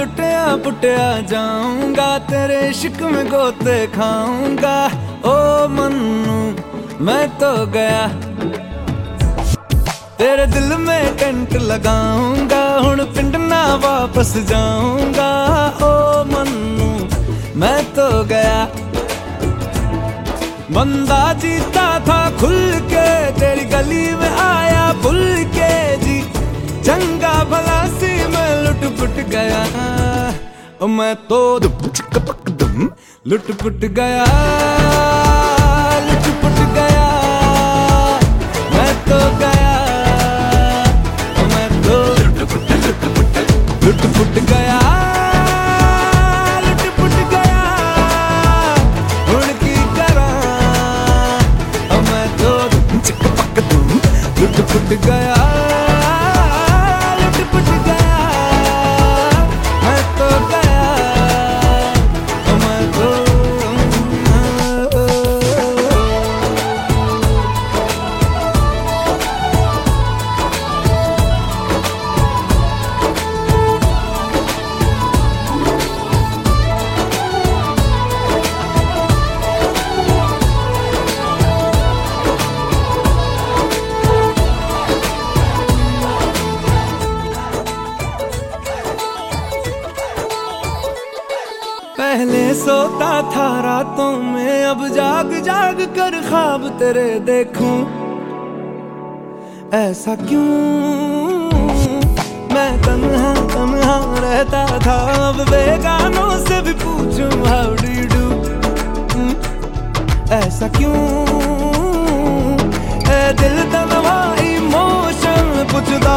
लुटिया पुटिया जाऊँगा, तेरे इश्क में गोते खाऊँगा। ओ मन्नू, मैं तो गया। तेरे दिल में टेंट लगाऊँगा हूँ पिंड ना वापस जाऊँगा। ओ मन्नू, मैं तो गया। बंदा जीता था खुल के, तेरी गली मैं तो दुम, लुट पुट गया, लुट पुट गया, मैं तो गया मैं तो लुट पुट लुट पुट लुट पुट गया गया। पहले सोता था रातों में, अब जाग जाग कर ख्वाब तेरे देखूँ। ऐसा क्यों? मैं तन्हा तन्हा रहता था, अब बेगानों से भी पूछूँ हाउ डू डू ऐसा क्यों? ए दिल तनवा इमोशन पूछता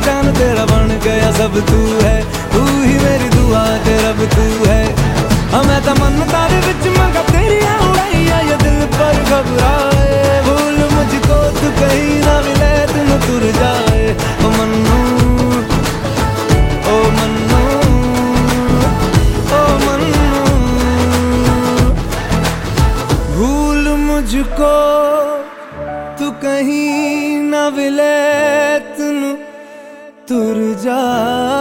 पहचान तेरा बन गया सब तू है। तू ही मेरी दुआ ते रब तू है। हाँ मैं तो मन तारे विच मंगा तेरी उड़ाइया ये दिल पर घबराए। भूल मुझको तू कहीं ना मिले तुम तुर जाए। ओ मन्नू ओ मन्नू ओ मन्नू। भूल मुझको तू कहीं ना विले तुन तुर जा।